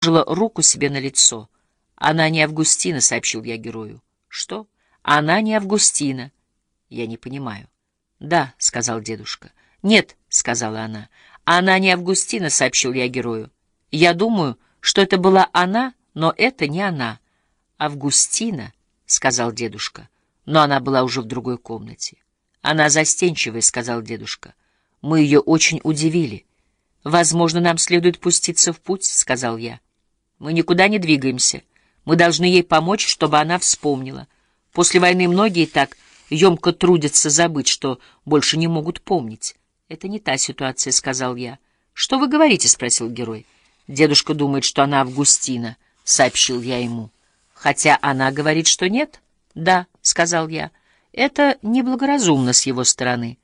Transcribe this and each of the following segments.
положила руку себе на лицо. «Она не Августина», — сообщил я герою. «Что? Она не Августина». «Я не понимаю». «Да», — сказал дедушка. «Нет», — сказала она. «Она не Августина», — сообщил я герою. «Я думаю, что это была она, но это не она». «Августина», — сказал дедушка. Но она была уже в другой комнате. «Она застенчивая», — сказал дедушка. «Мы ее очень удивили». «Возможно, нам следует пуститься в путь», — сказал я. «Мы никуда не двигаемся. Мы должны ей помочь, чтобы она вспомнила. После войны многие так емко трудятся забыть, что больше не могут помнить». «Это не та ситуация», — сказал я. «Что вы говорите?» — спросил герой. «Дедушка думает, что она Августина», — сообщил я ему. «Хотя она говорит, что нет?» «Да», — сказал я. «Это неблагоразумно с его стороны».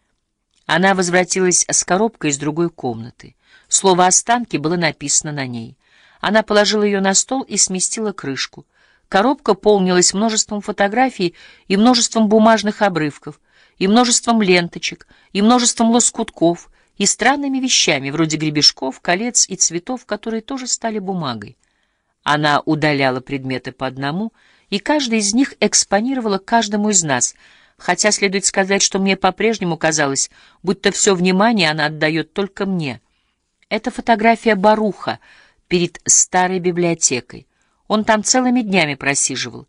Она возвратилась с коробкой из другой комнаты. Слово «останки» было написано на ней. Она положила ее на стол и сместила крышку. Коробка полнилась множеством фотографий и множеством бумажных обрывков, и множеством ленточек, и множеством лоскутков, и странными вещами, вроде гребешков, колец и цветов, которые тоже стали бумагой. Она удаляла предметы по одному, и каждый из них экспонировала каждому из нас — хотя следует сказать, что мне по-прежнему казалось, будто все внимание она отдает только мне. Это фотография Баруха перед старой библиотекой. Он там целыми днями просиживал.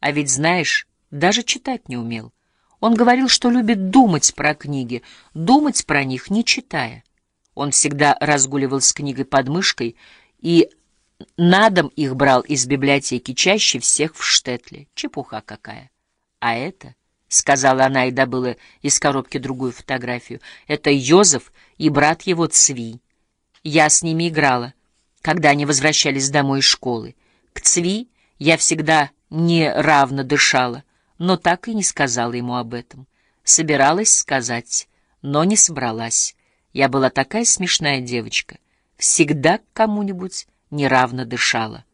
А ведь, знаешь, даже читать не умел. Он говорил, что любит думать про книги, думать про них, не читая. Он всегда разгуливал с книгой под мышкой и на дом их брал из библиотеки чаще всех в Штетле. Чепуха какая. А это... — сказала она и добыла из коробки другую фотографию. «Это Йозеф и брат его Цви. Я с ними играла, когда они возвращались домой из школы. К Цви я всегда неравно дышала, но так и не сказала ему об этом. Собиралась сказать, но не собралась. Я была такая смешная девочка, всегда к кому-нибудь неравно дышала.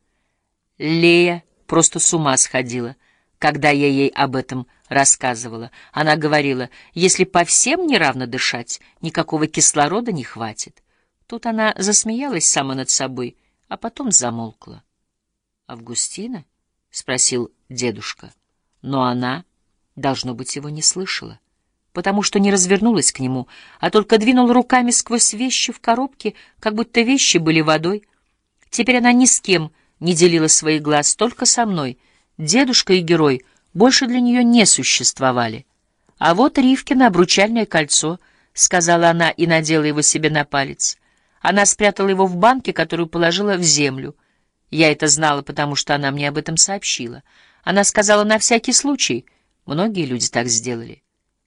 Лея просто с ума сходила, когда я ей об этом рассказывала. Она говорила, если по всем неравно дышать, никакого кислорода не хватит. Тут она засмеялась сама над собой, а потом замолкла. «Августина?» — спросил дедушка. Но она, должно быть, его не слышала, потому что не развернулась к нему, а только двинула руками сквозь вещи в коробке, как будто вещи были водой. Теперь она ни с кем не делила своих глаз, только со мной. Дедушка и герой — больше для нее не существовали. А вот Ривкино обручальное кольцо, — сказала она и надела его себе на палец. Она спрятала его в банке, которую положила в землю. Я это знала, потому что она мне об этом сообщила. Она сказала на всякий случай. Многие люди так сделали.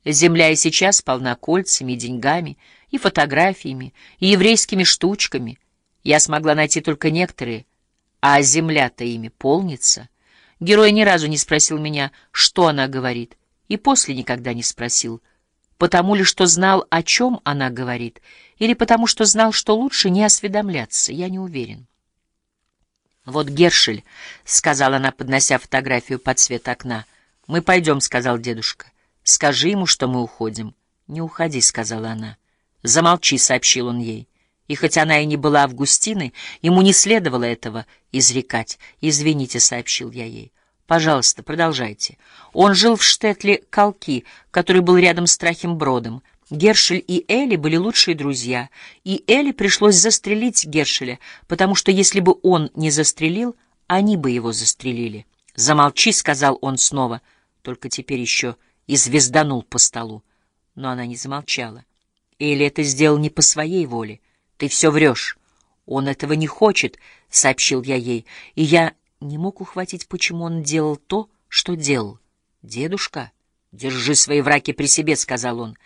Земля и сейчас полна кольцами, и деньгами, и фотографиями, и еврейскими штучками. Я смогла найти только некоторые, а земля-то ими полнится. Герой ни разу не спросил меня, что она говорит, и после никогда не спросил, потому ли что знал, о чем она говорит, или потому что знал, что лучше не осведомляться, я не уверен. «Вот Гершель», — сказала она, поднося фотографию под свет окна. «Мы пойдем», — сказал дедушка. «Скажи ему, что мы уходим». «Не уходи», — сказала она. «Замолчи», — сообщил он ей. И хоть она и не была Августиной, ему не следовало этого изрекать. «Извините», — сообщил я ей. «Пожалуйста, продолжайте». Он жил в Штетле Колки, который был рядом с Трахимбродом. Гершель и Элли были лучшие друзья, и Элли пришлось застрелить Гершеля, потому что если бы он не застрелил, они бы его застрелили. «Замолчи», — сказал он снова, только теперь еще и звезданул по столу. Но она не замолчала. Элли это сделал не по своей воле. Ты все врешь. Он этого не хочет, — сообщил я ей, и я не мог ухватить, почему он делал то, что делал. Дедушка, держи свои враки при себе, — сказал он.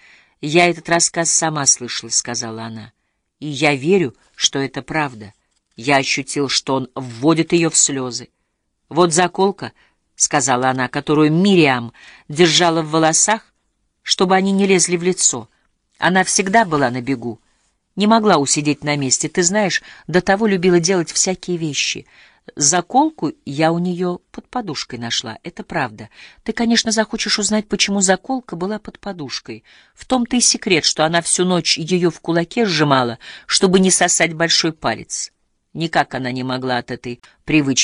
Я этот рассказ сама слышала, — сказала она. И я верю, что это правда. Я ощутил, что он вводит ее в слезы. Вот заколка, — сказала она, — которую Мириам держала в волосах, чтобы они не лезли в лицо. Она всегда была на бегу. Не могла усидеть на месте, ты знаешь, до того любила делать всякие вещи. Заколку я у нее под подушкой нашла, это правда. Ты, конечно, захочешь узнать, почему заколка была под подушкой. В том-то и секрет, что она всю ночь ее в кулаке сжимала, чтобы не сосать большой палец. Никак она не могла от этой привычки